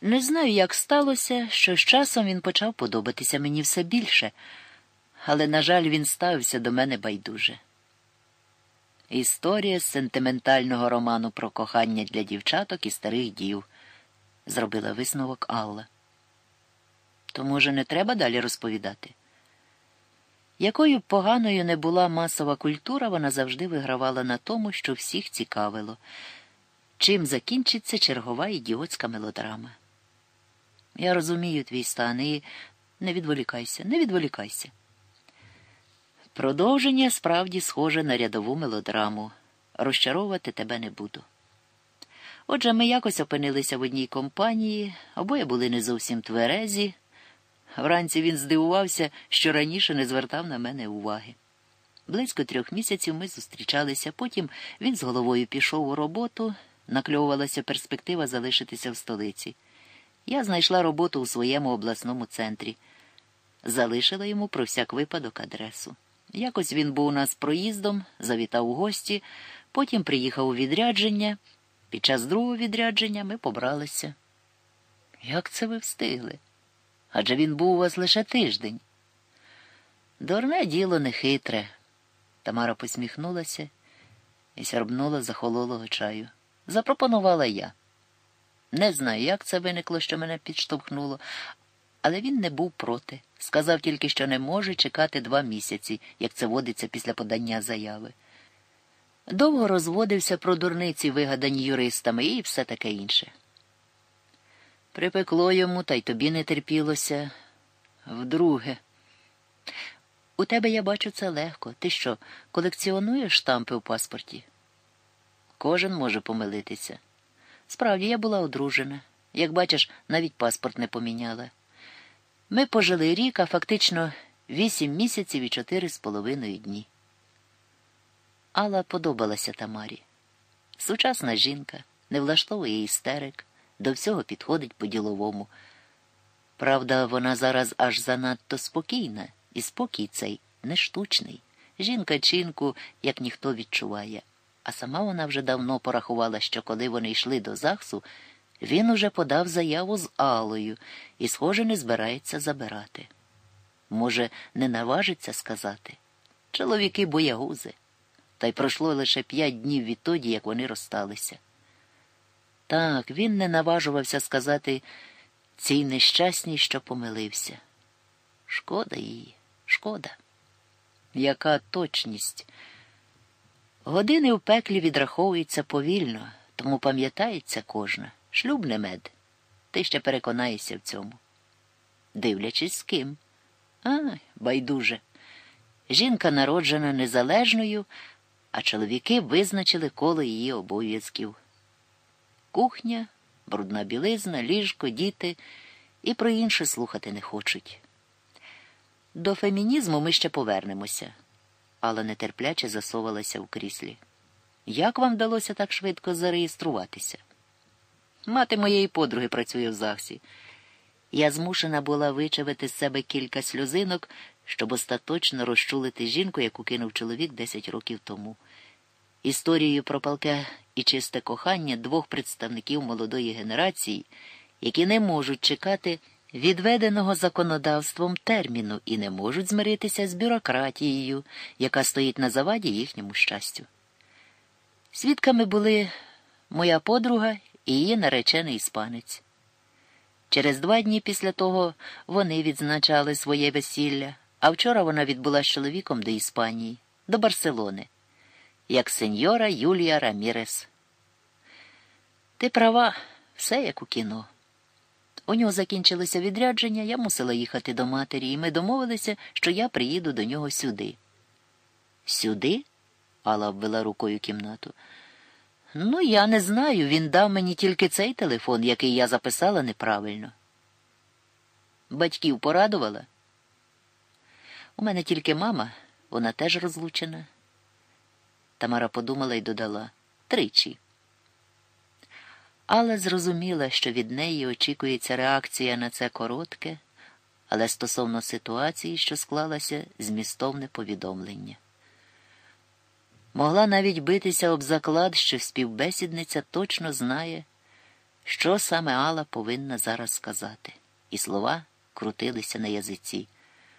Не знаю, як сталося, що з часом він почав подобатися мені все більше, але, на жаль, він ставився до мене байдуже. Історія з сентиментального роману про кохання для дівчаток і старих дів, зробила висновок Алла. То, може, не треба далі розповідати? Якою поганою не була масова культура, вона завжди вигравала на тому, що всіх цікавило, чим закінчиться чергова ідіотська мелодрама. Я розумію твій стан і не відволікайся, не відволікайся. Продовження справді схоже на рядову мелодраму. Розчаровувати тебе не буду. Отже, ми якось опинилися в одній компанії, обоє були не зовсім тверезі. Вранці він здивувався, що раніше не звертав на мене уваги. Близько трьох місяців ми зустрічалися, потім він з головою пішов у роботу, накльовувалася перспектива залишитися в столиці. Я знайшла роботу у своєму обласному центрі, залишила йому про всяк випадок адресу. Якось він був у нас проїздом, завітав у гості, потім приїхав у відрядження. Під час другого відрядження ми побралися. Як це ви встигли? Адже він був у вас лише тиждень. Дурне діло нехитре. Тамара посміхнулася і сярбнула захололого чаю. Запропонувала я. Не знаю, як це виникло, що мене підштовхнуло, але він не був проти. Сказав тільки, що не може чекати два місяці, як це водиться після подання заяви. Довго розводився про дурниці, вигадані юристами, і все таке інше. Припекло йому, та й тобі не терпілося. Вдруге. У тебе я бачу це легко. Ти що, колекціонуєш штампи у паспорті? Кожен може помилитися. Справді, я була одружена. Як бачиш, навіть паспорт не поміняла. Ми пожили рік, а фактично вісім місяців і чотири з половиною дні. Алла подобалася Тамарі. Сучасна жінка, не влаштовує істерик, до всього підходить по-діловому. Правда, вона зараз аж занадто спокійна, і спокій цей не штучний. Жінка чинку, як ніхто відчуває. А сама вона вже давно порахувала, що коли вони йшли до ЗАГСу, він уже подав заяву з Алою і, схоже, не збирається забирати. Може, не наважиться сказати. Чоловіки боягузи. Та й пройшло лише п'ять днів відтоді, як вони розсталися. Так, він не наважувався сказати цій нещасній, що помилився. Шкода її, шкода. Яка точність? Години в пеклі відраховуються повільно, тому пам'ятається кожна. Шлюб не мед. Ти ще переконаєшся в цьому. Дивлячись з ким. А, байдуже. Жінка народжена незалежною, а чоловіки визначили коло її обов'язків. Кухня, брудна білизна, ліжко, діти і про інше слухати не хочуть. До фемінізму ми ще повернемося, але нетерпляче засовалася в кріслі. Як вам вдалося так швидко зареєструватися? Мати моєї подруги працює в ЗАГСі. Я змушена була вичавити з себе кілька сльозинок, щоб остаточно розчулити жінку, яку кинув чоловік 10 років тому. Історією про палке і чисте кохання двох представників молодої генерації, які не можуть чекати відведеного законодавством терміну і не можуть змиритися з бюрократією, яка стоїть на заваді їхньому щастю. Свідками були моя подруга і її наречений іспанець. Через два дні після того вони відзначали своє весілля, а вчора вона відбула з чоловіком до Іспанії, до Барселони, як сеньора Юлія Рамірес. Ти права, все як у кіно. У нього закінчилося відрядження, я мусила їхати до матері, і ми домовилися, що я приїду до нього сюди. Сюди? Алла обвела рукою кімнату. Ну, я не знаю. Він дав мені тільки цей телефон, який я записала неправильно. Батьків порадувала? У мене тільки мама, вона теж розлучена. Тамара подумала і додала тричі. Але зрозуміла, що від неї очікується реакція на це коротке, але стосовно ситуації, що склалася, змістовне повідомлення. Могла навіть битися об заклад, що співбесідниця точно знає, що саме Алла повинна зараз сказати, і слова крутилися на язиці.